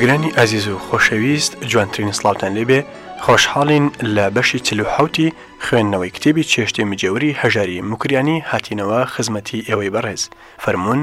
گوێگرانی ئازیز و خۆشەویست جوانترین سلااوان لێبێ خۆشحاڵین لە بەشی چلوحوتی خوێندنەوەی کتێبی چێشتی مجێوری هەژاری مکریانی هاتینەوە خزمەتی ئێوەی بەڕێز فەرمونون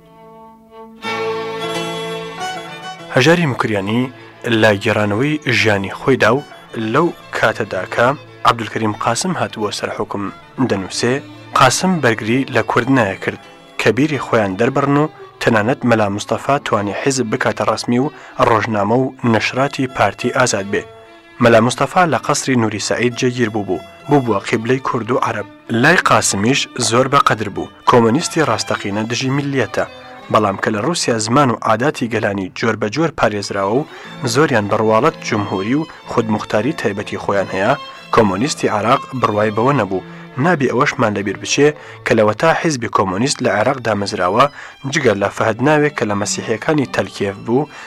هەژاری موکریانی لە گێڕانەوەی ژیانی خۆیدا و لەو کاتەداکە عبدولکەریم قاسم هاتبووە سەر حکم دەنووسێ قاسم بەرگری لە کورد نایە کرد کە بیری خۆیان دەربڕن و تەنانەت مەلا مستەفا توانی حیزب بکاتە ڕەسمی و ڕۆژنامە و نەشراتی پارتی ئازاد بێ مەلا مستەفا لە قەسری نوری سەعید جێگیر بووبوو، بووبووە قیبلەی کورد و عەرەب. لای قاسمیش زۆر بە قەدر بوو، کۆمۆنیستی ڕاستەقینە دژی میللیەتە، بەڵام کە لە ڕووسیا زمان و عاداتی گەلانی جۆر بە جۆر پارێزراوە و زۆریان بە ڕواڵەت جمهوری و خودموختاری تایبەتی خۆیان هەیە، کۆمۆنیستی عێراق بڕوای بەوە نەبوو، نابێ ئەوەشمان لە بیر بچێ کە لەوەتا حیزبی کۆمۆنیست لە عێراق دامەزراوە، جگە لە فەهد ناوێک کە لە مەسیحیەکانی تەلکێف بوو،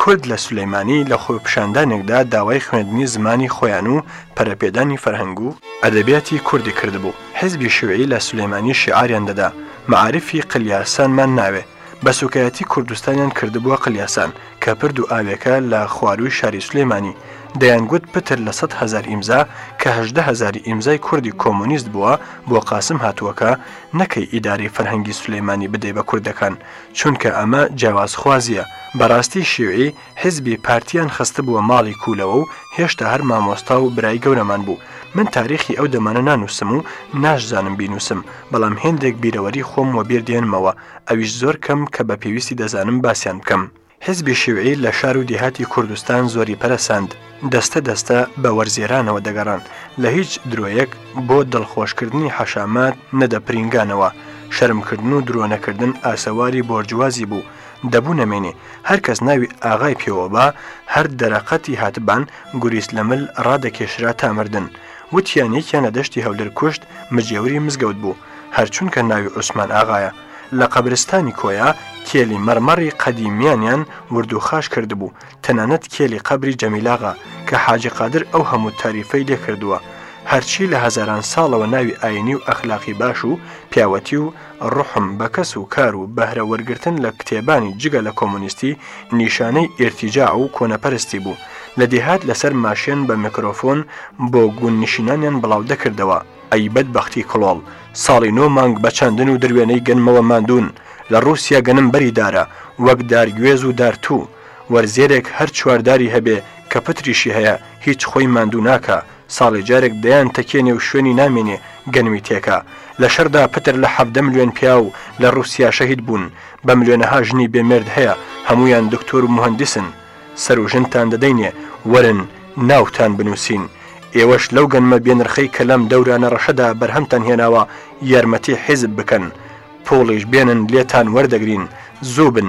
کورد لە سولەیمانی لە خۆپیشاندانێکدا داوای خوێندنی زمانی خۆیان و پەرەپێدانی فەرهەنگ و ئەدەبیاتی کوردی کردبوو، حیزبی شیوعی لە سولەیمانی شیعاریان دەدا، مەعارفی قلیاسانمان ناوێ، بە سووکایەتی کوردستانیان کردبووە قلیاسان، کە پرد و ئاوێکە لە خوارووی شاری سولەیمانی، دەیانگوت پتر لە سەد هەزار ئیمزا، کە هەژدە هەزاری ئیمزای کوردی کۆمۆنیست بووە بۆ قاسم هاتووە کە، نەکەی ئیدارەی فەرهەنگی سولەیمانی بدەی بە کوردەکان، چونکە ئەمە جیاوازخوازیە، بەراستی شیوعی حیزبی پارتیان خستبوە ماڵی کوولەوە و هێشتا هەر مامۆستا و برای گەورەمان بوو، من تاریخی ئەو دەمانە نانوسم و ناشزانم بینوسم، بەڵام هێندێک بیرەوەری خۆم وەبیر دێنمەوە ئەویش زۆر کەم کە بە پێویستی دەزانم باسیان بکەم. حیزبی شیوعی لە شار و دیهاتی کوردستان زۆری پەرەسەند، دەستە دەستە بە وەرزێرانەوە دەگەڕان، لە هیچ درۆیەک بۆ دڵخۆشکردنی حەشامات نەدەپرینگانەوە، شەرمکردن و درۆنەکردن ئاسەواری بۆرجوازی بوو، دەبوو نەمێنێ، هەر کەس ناوی ئاغای پێوەبا، هەر دەرەقەتی هاتبان، گوریس لە مل ڕادەکێشرا تا مردن. وتیان یەکیان لە دەشتی هەولێر کوشت، مجێوری مزگەوت بوو، هەر چونکە ناوی عوسمان ئاغایە. لە قەبرستانی کۆیە، کێلی مەڕمەڕی قەدیمیانیان وردوخاش کردبوو، تەنانەت کێلی قەبری جەمیلاغا کە حاجی قادر ئەو هەموو تاریفەی لێ کردووە، هەرچی لە هەزاران ساڵەوە ناوی ئاینی و ئەخلاقی باش و پیاوەتی و ڕوحم بە کەس و کار و بەهرە وەرگرتن لە کتێبانی جگە لە کۆمۆنیستی نیشانەی ئیرتیجاع و کۆنەپەرستی بوو لە دێهات لەسەر ماشێن بە میکرۆفۆن بۆ گوند نشینانیان بڵاو دەکردەوە ئەی بەدبەختی کڵۆڵ ساڵی نۆ مانگ بە چاندن و دروێنەی گەنمەوە ماندوون لە ڕووسیا گەنم بەری دارە وەک دار گوێز و دار توو. وەرزێرێک هەر چوار داری هەبێ کە پتریشی هەیە هیچ خۆی ماندوو ناکا ساڵێ جارێک دەیان تەکێنێ و شوێنی نامێنێ گەنمی تێکا لە شەردا پتر لە حەڤدە ملوێن پیاو لە ڕووسیا شەهید بوون بە ملوێنەها ژنی بێ مێرد هەیە هەموویان دکتۆر و موهەندیسن سەر و ژنتان دەدەینێ وەرن ناوتان بنووسین ئێوەش لەو گەنمە بێ نرخەی کە لەم دەورانە ڕەشەدا بەرهەمتان هێناوە یارمەتی حیزب بکەن پووڵیش بێنن لێتان وەردەگرین زوو بن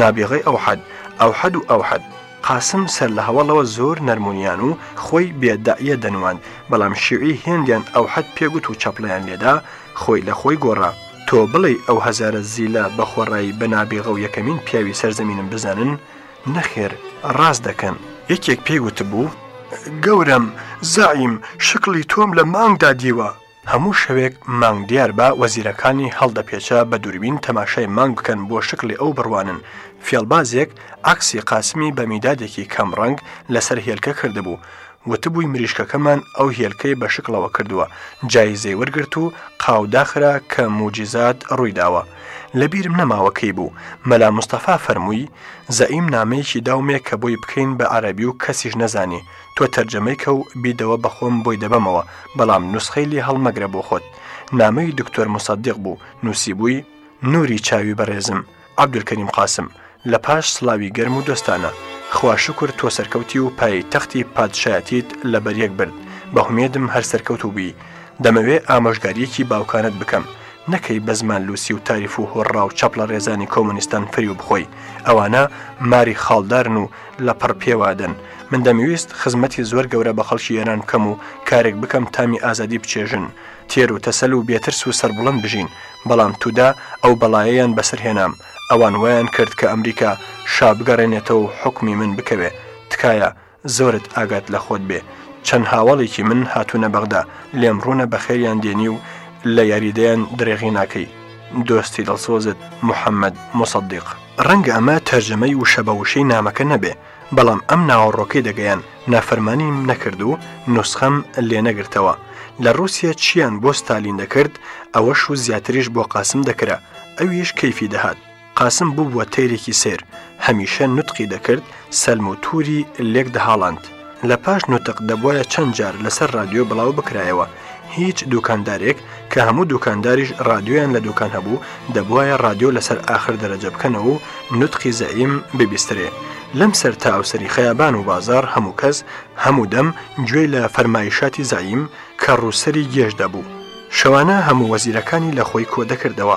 نابیغەی ئەوحەد، ئەوحەد و ئەوحەد، قاسم سەر لە هەوەڵەوە زۆر نەرم و نیان و خۆی بێ داعیە دەنواند، بەڵام شیوعی هێندیان ئەوحەد پێ گوت و چەپڵەیان لێ دا، خۆی لە خۆی گۆڕا. تۆ بڵێی ئەو هەزارە زیلە بە خۆڕایی بە نابیغە و یەکەمین پیاوی سەر زەمینم بزانن؟ نەخێر، ڕاست دەکەن. یەکێک پێی وتبوو. گەورەم، زەعیم، شکڵی تۆم لە مانگدا دیوە! هەموو شەوێک مانگ دیار بە وەزیرەکانی هەڵدەپێچا بە دووربین تەماشای مانگ بکەن بۆ شکڵی ئەو بڕوانن، فێڵبازێک عەکسی قاسمی بە میدادێکی کەم ڕەنگ لەسەر هێلکە کردبوو، وتبووی مریشکەکەمان ئەو هێلکەی بە شکڵەوە کردووە، جایزەی وەرگرت و قاو داخرا کە موجیزات ڕووی داوە. لە بیرم نەماوە کەی بوو، مەلا مستەفا فەرمووی، زەعیم نامەیەکی داومێ کە بۆی بکەین بە عەرەبی و کەسیش نەزانێ، تۆ تەرجەمەی کە و بیدەوە بە خۆم بۆی دەبەمەوە بەڵام نوسخەی لێ هەڵمەگرە بۆ خۆت نامەی دکتۆر مسەدیق بوو نووسیبووی نوری چاوی بەڕێزم عبدولکەریم قاسم لە پاش سڵاوی گەرم و دۆستانە خوا شکر تۆ سەرکەوتی و پایەی تەختی پادشایەتیت لە بەریەک برد بەهومێدم هەر سەرکەوت و بی دەمەوێ ئامۆژگاریەکی باوکانەت بکەم نەکەی بە زمان لوسی و تاریف و هۆڕڕا و چەپڵە ڕێزانی کۆمۆنیستان فریو بخۆی ئەوانە ماری خاڵدارن و لەپڕ پێوادەن من دەمویست خزمەتی زۆر گەورە بە خەڵکی ئێران بکەم و کارێک بکەم تامی ئازادی بچێژن تێر و تەسەل و بێترس و سەربڵند بژین بەڵام تودا ئەو بەڵایەیان بەسەر هێنام ئەوان وایان کرد کە ئەمریکا شا بگەڕێنێتەوە و حکومی من بکەوێ تکایە زۆرت ئاگات لە خۆت بێ چەند هاوەڵێکی من هاتوونە بەغدا لێم ڕوونە بەخێریان دێنی و لە یاریدەیان درێغی ناکەی دۆستی دڵسۆزت محەمەد موسەدیق. ڕەنگە ئەمە تەرجەمەی وشە بە وشەی نامەکە نەبێ، بەڵام ئەم ناوەڕۆکەی دەگەیان، نافەرمانیم نەکرد و نوسخەم لێ نەگرتەوە. لە ڕووسیە چییان بۆ ستالین دەکرد، ئەوەش و زیاتریش بۆ قاسم دەکرا، ئەویش کەیفی دەهات. قاسم بووبووە تەیرێکی سەیر، هەمیشە نوتقی دەکرد، سەلم و تووری لێک دەهاڵاند. لە پاش نوتق دەبوایە چەند جار لەسەر رادیۆ بڵاو بکرایەوە هیچ دوکاندارێک کە هەموو دوکانداریش رادیۆیان لە دوکان هەبوو دەبوایە رادیۆ لەسەر ئاخر دەرەجە بکەنەوە و نوتقی زەعیم ببیسترێ لەم سەر تا ئەوسری خەیابان و بازار هەموو کەس هەموو دەم گوێ لە فەرمایشاتی زەعیم کە ڕووسری گێژ دەبوو شەوانە هەموو وەزیرەکانی لە خۆی کۆدەکردەوە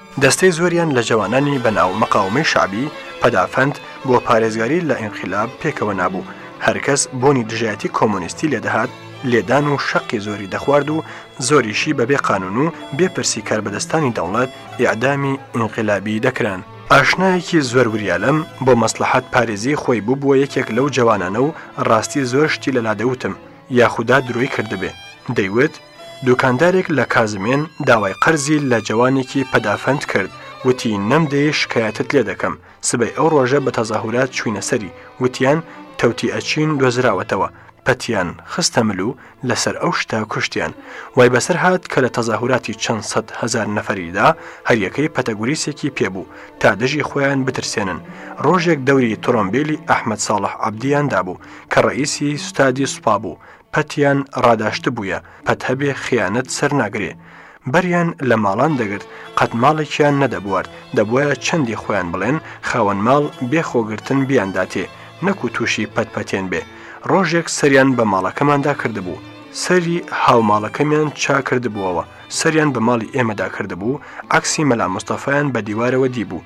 دەستەی زۆریان لە جەوانانی بە ناو مقاومەی شەعبی، پەدافەند، بۆ پارێزگاری لە ئینقیلاب پێکەوە نابوو، هەر کەس بۆنی دژایەتی کۆمۆنیستی لێ دەهات، لێدان و شەقی زۆری دەخوارد و زۆریشی بە بێ قانوون و بێ پرسی کاربەدەستانی دەوڵەت ئیعدامی ئینقیلابی دەکران. ئاشنایەکی زۆر وریالەم، بۆ مەسڵەحەت پارێزی خۆی بووبووە یەکێک لەو جەوانانە و ڕاستی زۆر شتی لە لا دەوتم، یاخودا درۆی کردبێ، دەیوت، دوکاندارێک لە کازمێن داوای قەرزی لە جەوانێکی پەدافەند کرد وتی نەمدەیە شکایەتت لێ دەکەم سبەی ئەو ڕۆژە بە تەزاهورات چوینە سەری وتیان تەوتی ئەچین دۆزراوەتەوە پەتیان خستە مل و لەسەر ئەو شتە کوشتیان وای بەسەر هات کە لە تەزاهوراتی چەند سەد هەزار نەفەریدا هەریەکەی پەتەگوریسێکی پێبوو تا دژی خۆیان بترسێنن ڕۆژێک دەوری تۆرۆمبیلی ئەحمەد ساڵح عەبدیان دابوو کە ڕەئیسی ستادی سوپا بوو پەتیان ڕاداشتبوویە، پەت هەبێ خیانەت سەر ناگرێ. بەریان لە ماڵان دەگرت، قەت ماڵێکیان نەدەبوارد، دەبوایە چەندی خۆیان بڵێن، خاوەن ماڵ بێ خۆگرتن بیانداتێ، نەکوو تووشی پەت پەتێن بێ. ڕۆژێک سەریان بە ماڵەکەماندا کردبوو. سەری هاوماڵەکەمیان چا کردبووەوە، سەریان بە ماڵی ئێمەدا کردبوو، عەکسی مەلا مستەفایان بە دیوارەوە دیبوو.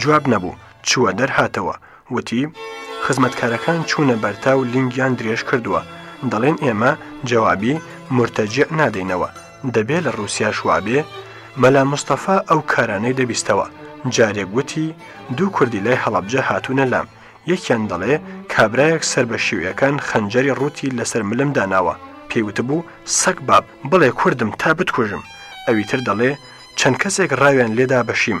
جواب نەبوو چووە دەرهاتەوە وتی خزمەتکارەکان چوونە بەرتا و لینگیان درێژ کردووە دەڵێن ئێمە جوابی مرتەجع نادەینەوە دەبێ لە ڕوسیاش وابێ مەلا مستەفا ئەو کارانەی دەبیستەوە جارێک گوتی دوو کوردی لای هەڵەبجە هاتوونە لام یەکیان دەڵێ کابرایەک سەر بە شیوعەکان خەنجەری ڕووتی لەسەر ملم داناوە پێیوتبوو سەگ باب بڵێ کوردم تا بتکوژم ئەوی تر دەڵێ چەند کەسێک ڕاویان لێدا بەشیم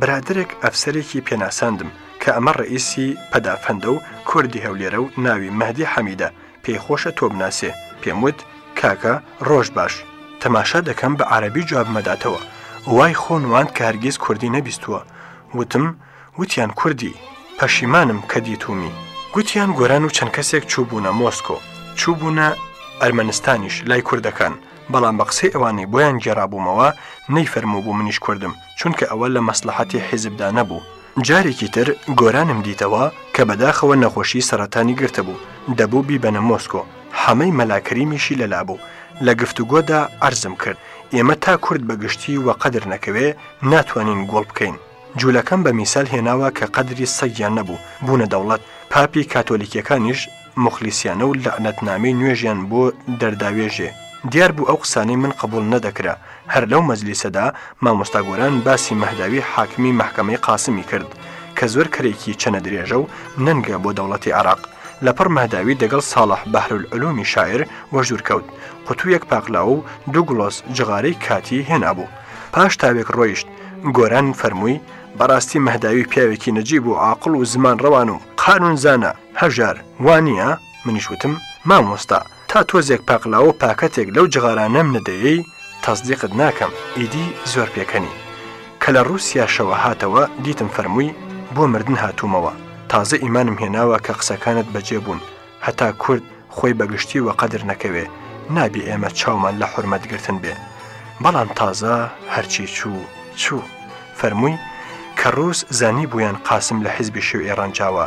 برادەرێک ئەفسەرێکی پێناساندم کە ئەمە ڕەئیسی پەدافەندە و کوردی هەولێرە و ناوی مەهدی حەمیدە پێی خۆشە تۆ بناسێ پێم وت کاکە ڕۆژ باش تەماشا دەکەم بە عەرەبی جوابمە داتەوە وای خۆ نواند کە هەرگیز کوردی نەبیستووە وتم وتیان کوردی پەشیمانم کە دیتوومی گوتیان گۆران و چەند کەسێک چووبوونە مۆسکۆ چووبوونە ئەرمەنستانیش لای کوردەکان بەڵام بە قسەی ئەوانەی بۆیان گێڕابوومەوە نەیفەرمووبوو منیش کوردم چونکە ئەوە لە مەسلەحەتی حیزبدا نەبوو. جارێکی تر گۆرانم دیتەوە کە بەداخەوە نەخۆشی سەڕەتانی گرتبوو، دەبوو بیبەنە مۆسکۆ، حەمەی مەلا کەریمیشی لەلا بوو. لە گفتوگۆدا عەرزم کرد، ئێمە تا کورد بە گشتی وەقەدر نەکەوێ، ناتوانین گۆڵ بکەین. جولەکەم بە میسال هێناوە کە قەدری سەگیان نەبوو، بوونە دەوڵەت، پاپی کاتۆلیکیەکانیش، موخلیسیانە و لەعنەتنامەی نوێژیان بۆ دەرداوێژێ. دیار بوو ئەو قسانەی من قبووڵ نەدەکرا. هەر لەو مەجلیسەدا مامۆستا گۆران باسی مەهداوی حاکمی مەحکەمەی قاسمی کرد کە زۆر کەرێکی چەنە درێژە و نەنگە بۆ دەوڵەتی عێراق. لەپڕ مەهداوی دەگەڵ ساڵح بەحرولعلوومی شاعیر وەژوور کەوت. قوتوویەک پاقلاوە و دوو گڵۆس جغارەی کاتی هێنابوو. پاش تاوێک ڕۆیشت. گۆران فەرمووی، بەڕاستی مەهداوی پیاوێکی نەجیب و عاقڵ و زمانڕەوان و قانوونزانە. هەژار، وانییە؟ منیش وتم، مامۆستا، تا تۆزێک پاقلاوە پاکەتێک لەو جغارانەم نەدەیەی تەسدیقت ناکەم، ئیدی زۆر پێکەنی. کە لە ڕووسیاشەوە هاتەوە دیتم فەرمووی، بۆ مردن هاتوومەوە، تازە ئیمانم هێناوە کە قسەکانت بەجێ بوون، هەتا کورد خۆی بە گشتی وەقەدر نەکەوێ، نابێ ئێمە چاومان لە حورمەت گرتن بێ. بەڵام تازە هەرچی چوو، چوو. فەرمووی، کە ڕووس زانیبوویان قاسم لە حیزبی شیوعی ڕەنجاوە،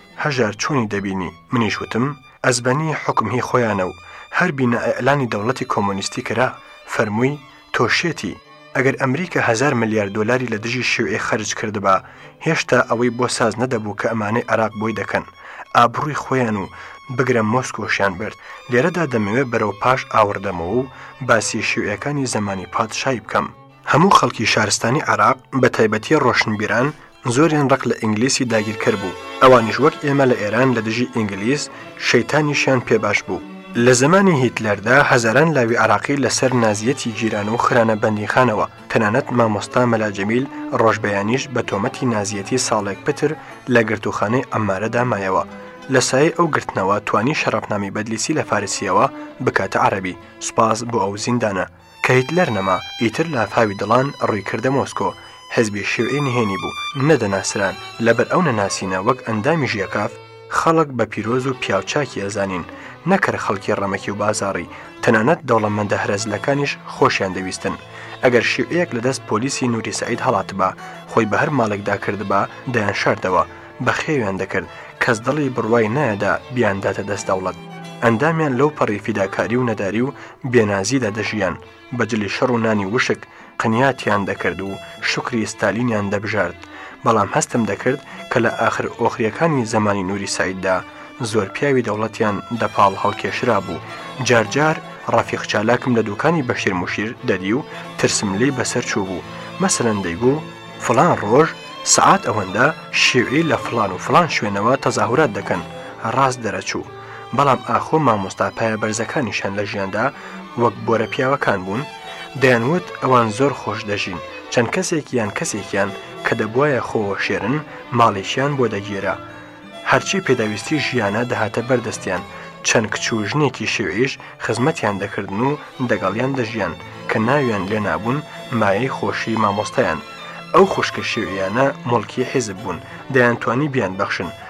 هەژار چۆنی دەبینی؟ منیش وتم، ئەزبەنی حوکم هی خۆیانە و هەر بینا ئیعلانی دەوڵەتی کۆمۆنیستی کرا. فەرمووی، تۆ شێتی! ئەگەر ئەمریکا هەزار ملیار دۆلاری لە دژی شیوعی خەرج کردبا، هێشتا ئەوەی بۆ ساز نەدەبوو کە ئەمانەی عێراق بۆی دەکەن. ئابڕووی خۆیان و بگرە مۆسکۆشیان برد. لێرەدا دەمەوێ بەرەو پاش ئاوڕدەمەوە و باسی شیوعیەکانی زەمانی پادشایی بکەم. هەموو خەڵکی شارستانی عێراق بە تایبەتی ڕۆشنبیران زۆریان ڕق لە ئینگلیسی داگیرکەر بوو، ئەوانیش وەک ئێمە لە ئێران لە دژی ئینگلیز شەیتانیشیان پێ باش بوو. لە زەمانی هیتلەردا هەزاران لاوی عێراقی لە سەر نازییەتی گیران و خرانە بەندیخانەوە، تەنانەت مامۆستا مەلا جەمیل ڕۆژبەیانیش بە تۆمەتی نازییەتی ساڵێک پتر لە گرتووخانەی عەمارەدا مایەوە. لە سایەی ئەو گرتنەوە توانی شەڕەفنامەی بەدلیسی لە فارسییەوە بکاتە عەرەبی، سوپاس بۆ ئەو زیندانە. کە هیتلەر نەما ئیتر لافاوی دڵان ڕووی کردە مۆسکۆ حزبی شیوعی نهێنی بوو نەدەناسران لەبەر ئەو نەناسینە وەک ئەندامی ژێکاف خەڵک بە پیرۆز و پیاوچاکی ئەزانین نەکەر خەڵکی ڕەمەکی و بازاڕی تەنانەت دەوڵەمەندە هەرەزلەکانیش خۆشیان دەویستن ئەگەر شیوعەیەک لەدەست پۆلیسی نوری سعید هەڵاتبا خۆی بە هەر ماڵێکدا کردبا دەیان شاردەوە بەخێویان دەکرد کەس دڵی بڕوای نایەدا بیانداتە دەست دەوڵەت ئەندامیان لەو پەڕی فیداکاری و نەداری و بێنازیدا دەژیان، بە جلی شەڕ و نانی وشک قنیاتیان دەکرد و شوکری ستالینیان دەبژارد، بەڵام هەستم دەکرد کە لە ئاخر ئۆخریەکانی زەمانی نوری سەعیددا زۆر پیاوی دەوڵەتیان دە پاڵ هەڵکێشرابوو، جار جار ڕەفیق چالاکم لە دوکانی بەشیر موشیر دەدی و ترسم لێی بەسەر چووبوو، مەسەلەن دەیگوو، فڵان ڕۆژ سەعات ئەوەندە شیوعی لە فڵان و فڵان شوێنەوە تەزاهورات دەکەن، ڕاست دەرەچوو. بەڵام ئاخۆ مامۆستا پایە بەرزەکانیشان لە ژیاندا وەک بۆرە پیاوەکان بوون دەیانوت ئەوان زۆر خۆش دەژین چەند کەسێک یان کەسێکیان کە دەبواە خۆوە شێرن ماڵێکیان بۆ دەگیرا هەرچی پێداویستی ژیانە دەهاتە بەردەستیان چەند کچ و ژنێکی شێویش خزمەتیان دەکردن و دەگەڵیان دەژیان کە ناویان لێ نابوون مایەی خۆشی مامۆستایان ئەو خوشکە شێویانە مڵکی حیزب بوون دەیانتوانی بیان بەخشن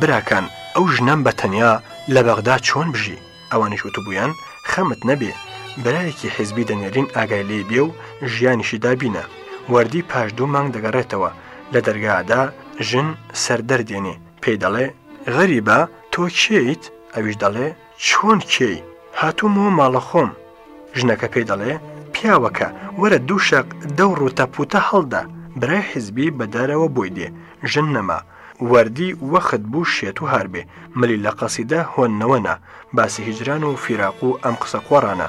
براکان ئەو ژنەم بە تەنیا لە بەغدا چۆن بژی ئەوانیش وتبوویان خەمت نەبێ برایەکی حیزبی دەنێرین ئاگای لێ بێ و ژیانیشی دابینە وەردی پاش دوو مانگ دەگەڕێتەوە لە دەرگادا ژن سەر دەردێنێ پێی دەڵێ غەریبە تۆ کێیت ئەویش دەڵێ چۆن کێی؟ هاتوومەوە ماڵە خۆم. ژنەکە پێی دەڵێ، پیاوەکە، وەرە دوو شەق دەو ڕووتە پووتە هەڵدە. برای حیزبی بە دەرەوە بۆی دێ، ژن نەما. وەردی وەخت بوو شێت و هار بێ. ملی لە قەسیدە هۆننەوە نا. باسی هیجران و فیراق و ئەم قسە قۆڕانە.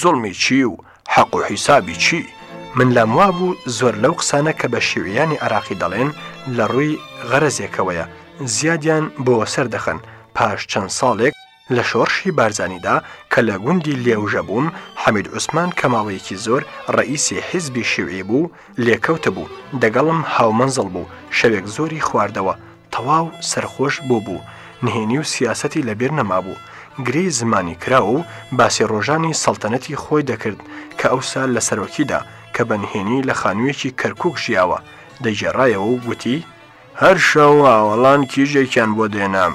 زوڵمی چی و حەق و حیسابی چی؟ من لام وابوو زۆر لەو قسانە کە بە شیوعیانی عێراقی دەڵێن لە ڕووی غەرەزێکەوەیە، زیادیان بۆ وەسەر دەخەن، پاش چەند ساڵێک لە شۆڕشی بارزانیدا کە لە گوندی لێوژە بووم، حەمید عوسمان کە ماوەیەکی زۆر ڕەئیسی حیزبی شیوعی بوو، لێکەوتبوو، دەگەڵم هاومەنزڵ بوو، شەوێک زۆری خواردەوە، تەواو سەرخۆش بۆ بوو، نهێنی و سیاسەتی لە بیر نەمابوو، گرێی زمانی کراو و باسی ڕۆژانی سەڵتەنەتی خۆی دەکرد کە ئەوسا لە سەرۆکیدا کە بە نهێنی لە خانوویەکی کەرکووک ژیاوە، دەگێڕایەوە و گوتی، هەر شەو ئاوەڵان کیژێکیان بۆ دێنام،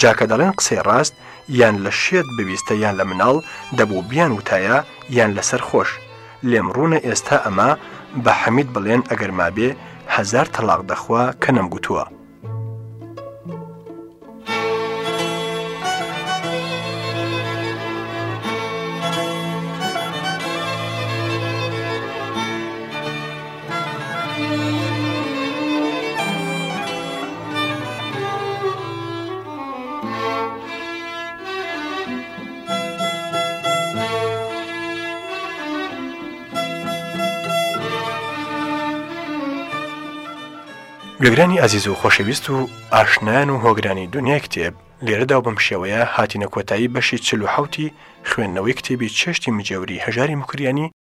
جا کە دەڵێن قسەی ڕاست یان لە شێت بویستە یان لە مناڵ دەبوو بیان وتایە یان لەسەر خۆش لێم ڕوونە ئێستا ئەمە بە حەمید بڵێن ئەگەر مابێ هەزار تەلاق دەخوا کە نەم گوتووە گوێگرانی ئازیز و خۆشەویست و ئاشنایان و هۆگرانی دنیای کتێب لێرەدا و بەم شێوەیە هاتینە کۆتایی بەشی چل و حوتی خوێندنەوەی کتێبی چێشتی مجێوری هەژاری مکریانی